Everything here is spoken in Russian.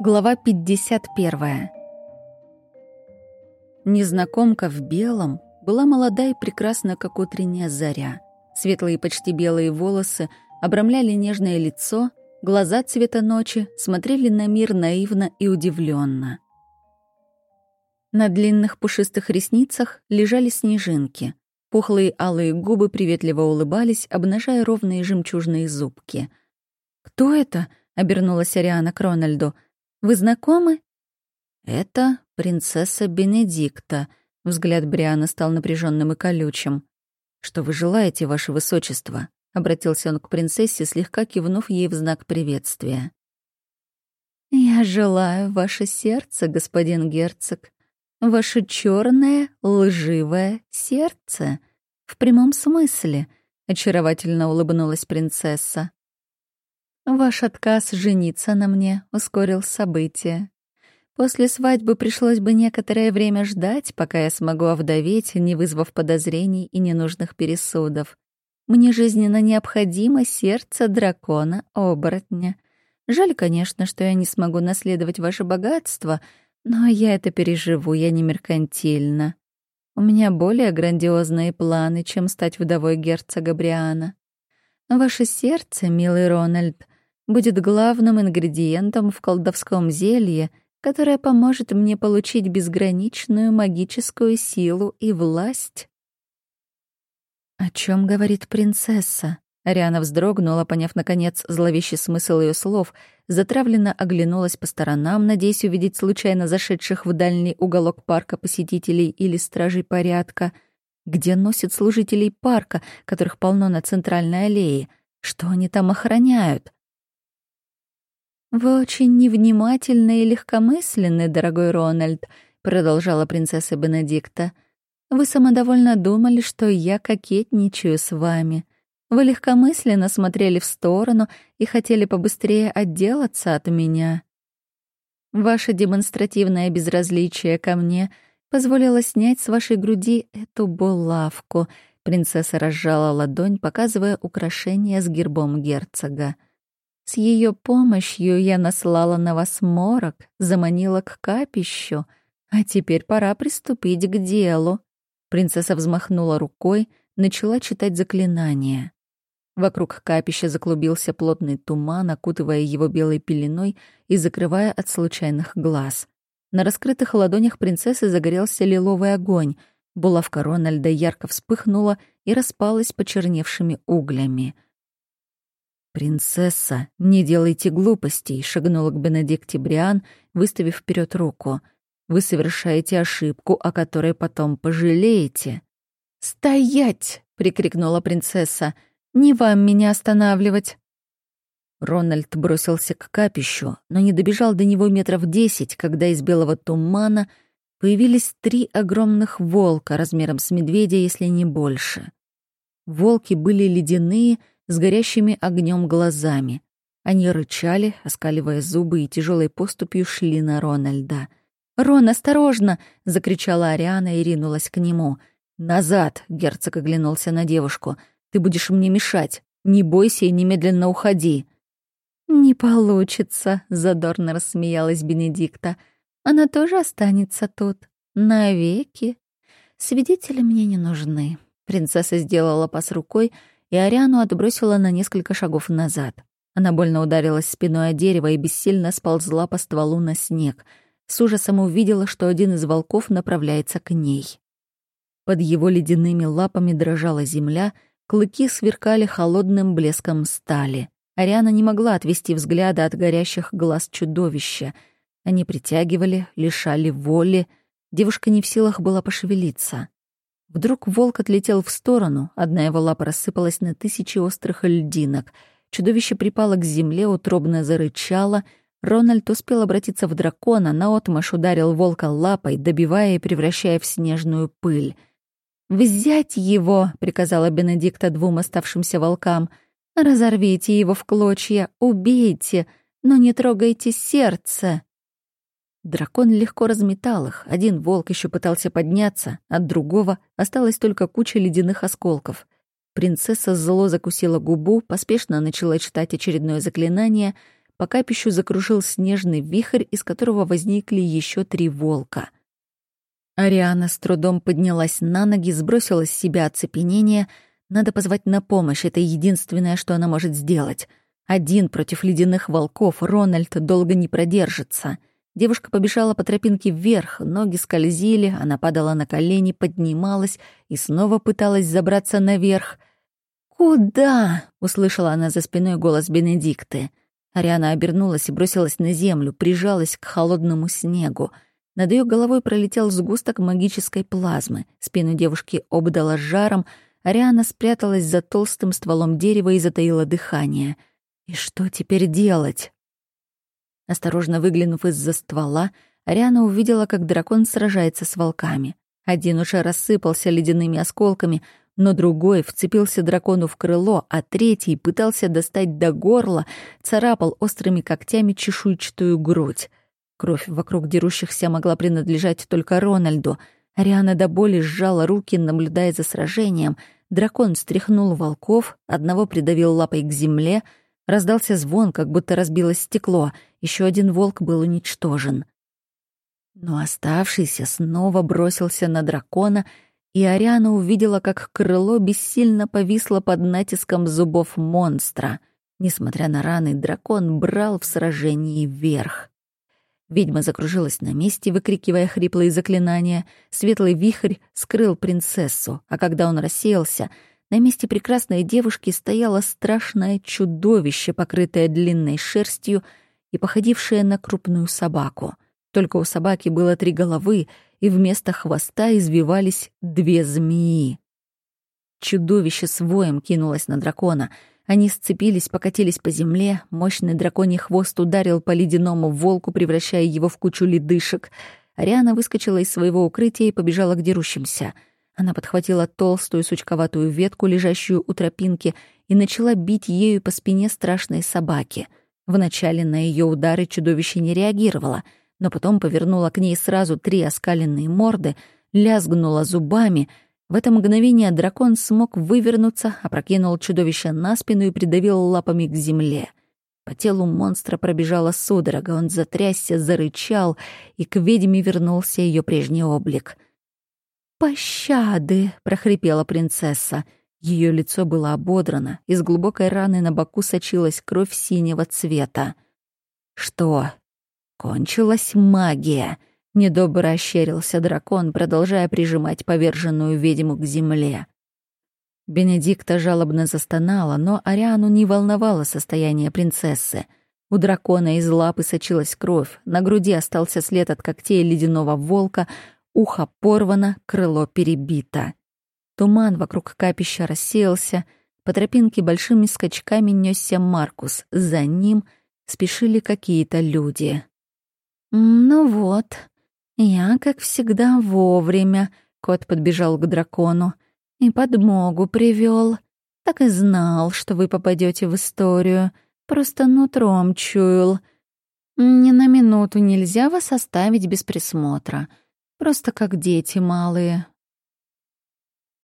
Глава 51. Незнакомка в белом была молода и прекрасна, как утренняя заря. Светлые почти белые волосы обрамляли нежное лицо, глаза цвета ночи смотрели на мир наивно и удивленно. На длинных пушистых ресницах лежали снежинки. Пухлые алые губы приветливо улыбались, обнажая ровные жемчужные зубки. «Кто это?» — обернулась Ариана к Рональду. «Вы знакомы?» «Это принцесса Бенедикта», — взгляд Бриана стал напряженным и колючим. «Что вы желаете, ваше высочество?» — обратился он к принцессе, слегка кивнув ей в знак приветствия. «Я желаю ваше сердце, господин герцог, ваше черное лживое сердце. В прямом смысле», — очаровательно улыбнулась принцесса. «Ваш отказ жениться на мне ускорил события. После свадьбы пришлось бы некоторое время ждать, пока я смогу овдоветь, не вызвав подозрений и ненужных пересудов. Мне жизненно необходимо сердце дракона-оборотня. Жаль, конечно, что я не смогу наследовать ваше богатство, но я это переживу, я не меркантильна. У меня более грандиозные планы, чем стать вдовой герцога Бриана. Ваше сердце, милый Рональд, будет главным ингредиентом в колдовском зелье — которая поможет мне получить безграничную магическую силу и власть. «О чем говорит принцесса?» Ариана вздрогнула, поняв, наконец, зловещий смысл ее слов, затравленно оглянулась по сторонам, надеясь увидеть случайно зашедших в дальний уголок парка посетителей или стражей порядка. Где носят служителей парка, которых полно на центральной аллее? Что они там охраняют? «Вы очень невнимательны и легкомысленны, дорогой Рональд», — продолжала принцесса Бенедикта. «Вы самодовольно думали, что я кокетничаю с вами. Вы легкомысленно смотрели в сторону и хотели побыстрее отделаться от меня. Ваше демонстративное безразличие ко мне позволило снять с вашей груди эту булавку», — принцесса разжала ладонь, показывая украшение с гербом герцога. С ее помощью я наслала на вас морок, заманила к капищу, а теперь пора приступить к делу. Принцесса взмахнула рукой, начала читать заклинание. Вокруг капища заклубился плотный туман, окутывая его белой пеленой и закрывая от случайных глаз. На раскрытых ладонях принцессы загорелся лиловый огонь. Булавка Рональда ярко вспыхнула и распалась почерневшими углями — «Принцесса, не делайте глупостей», — шагнула к Бенедикте Бриан, выставив вперед руку. «Вы совершаете ошибку, о которой потом пожалеете». «Стоять!» — прикрикнула принцесса. «Не вам меня останавливать!» Рональд бросился к капищу, но не добежал до него метров десять, когда из белого тумана появились три огромных волка размером с медведя, если не больше. Волки были ледяные, с горящими огнем глазами. Они рычали, оскаливая зубы и тяжелой поступью шли на Рональда. «Рон, осторожно!» — закричала Ариана и ринулась к нему. «Назад!» — герцог оглянулся на девушку. «Ты будешь мне мешать. Не бойся и немедленно уходи». «Не получится», — задорно рассмеялась Бенедикта. «Она тоже останется тут. Навеки. Свидетели мне не нужны». Принцесса сделала пас рукой, и Ариану отбросила на несколько шагов назад. Она больно ударилась спиной о дерево и бессильно сползла по стволу на снег. С ужасом увидела, что один из волков направляется к ней. Под его ледяными лапами дрожала земля, клыки сверкали холодным блеском стали. Ариана не могла отвести взгляда от горящих глаз чудовища. Они притягивали, лишали воли. Девушка не в силах была пошевелиться. Вдруг волк отлетел в сторону, одна его лапа рассыпалась на тысячи острых льдинок. Чудовище припало к земле, утробно зарычало. Рональд успел обратиться в дракона, наотмашь ударил волка лапой, добивая и превращая в снежную пыль. «Взять его!» — приказала Бенедикта двум оставшимся волкам. «Разорвите его в клочья, убейте, но не трогайте сердце!» Дракон легко разметал их. Один волк еще пытался подняться, от другого осталась только куча ледяных осколков. Принцесса зло закусила губу, поспешно начала читать очередное заклинание, по капищу закружил снежный вихрь, из которого возникли еще три волка. Ариана с трудом поднялась на ноги, сбросила с себя оцепенение. Надо позвать на помощь, это единственное, что она может сделать. Один против ледяных волков Рональд долго не продержится. Девушка побежала по тропинке вверх, ноги скользили, она падала на колени, поднималась и снова пыталась забраться наверх. «Куда?» — услышала она за спиной голос Бенедикты. Ариана обернулась и бросилась на землю, прижалась к холодному снегу. Над ее головой пролетел сгусток магической плазмы. Спину девушки обдала жаром. Ариана спряталась за толстым стволом дерева и затаила дыхание. «И что теперь делать?» Осторожно выглянув из-за ствола, Ариана увидела, как дракон сражается с волками. Один уже рассыпался ледяными осколками, но другой вцепился дракону в крыло, а третий пытался достать до горла, царапал острыми когтями чешуйчатую грудь. Кровь вокруг дерущихся могла принадлежать только Рональду. Ариана до боли сжала руки, наблюдая за сражением. Дракон стряхнул волков, одного придавил лапой к земле — Раздался звон, как будто разбилось стекло. Еще один волк был уничтожен. Но оставшийся снова бросился на дракона, и Ариана увидела, как крыло бессильно повисло под натиском зубов монстра. Несмотря на раны, дракон брал в сражении вверх. Ведьма закружилась на месте, выкрикивая хриплые заклинания. Светлый вихрь скрыл принцессу, а когда он рассеялся — на месте прекрасной девушки стояло страшное чудовище, покрытое длинной шерстью и походившее на крупную собаку. Только у собаки было три головы, и вместо хвоста извивались две змеи. Чудовище с воем кинулось на дракона. Они сцепились, покатились по земле, мощный драконий хвост ударил по ледяному волку, превращая его в кучу ледышек. Ариана выскочила из своего укрытия и побежала к дерущимся — она подхватила толстую сучковатую ветку, лежащую у тропинки, и начала бить ею по спине страшной собаки. Вначале на ее удары чудовище не реагировало, но потом повернула к ней сразу три оскаленные морды, лязгнула зубами. В это мгновение дракон смог вывернуться, опрокинул чудовище на спину и придавил лапами к земле. По телу монстра пробежала судорога, он затрясся, зарычал, и к ведьме вернулся ее прежний облик — «Пощады!» — прохрипела принцесса. Ее лицо было ободрано, из глубокой раны на боку сочилась кровь синего цвета. «Что? Кончилась магия!» — недобро ощерился дракон, продолжая прижимать поверженную ведьму к земле. Бенедикта жалобно застонала, но Ариану не волновало состояние принцессы. У дракона из лапы сочилась кровь, на груди остался след от когтей ледяного волка, Ухо порвано, крыло перебито. Туман вокруг капища рассеялся, по тропинке большими скачками несся Маркус, за ним спешили какие-то люди. «Ну вот, я, как всегда, вовремя», — кот подбежал к дракону, — «и подмогу привел. Так и знал, что вы попадете в историю, просто нутром чуял. Ни на минуту нельзя вас оставить без присмотра». Просто как дети малые.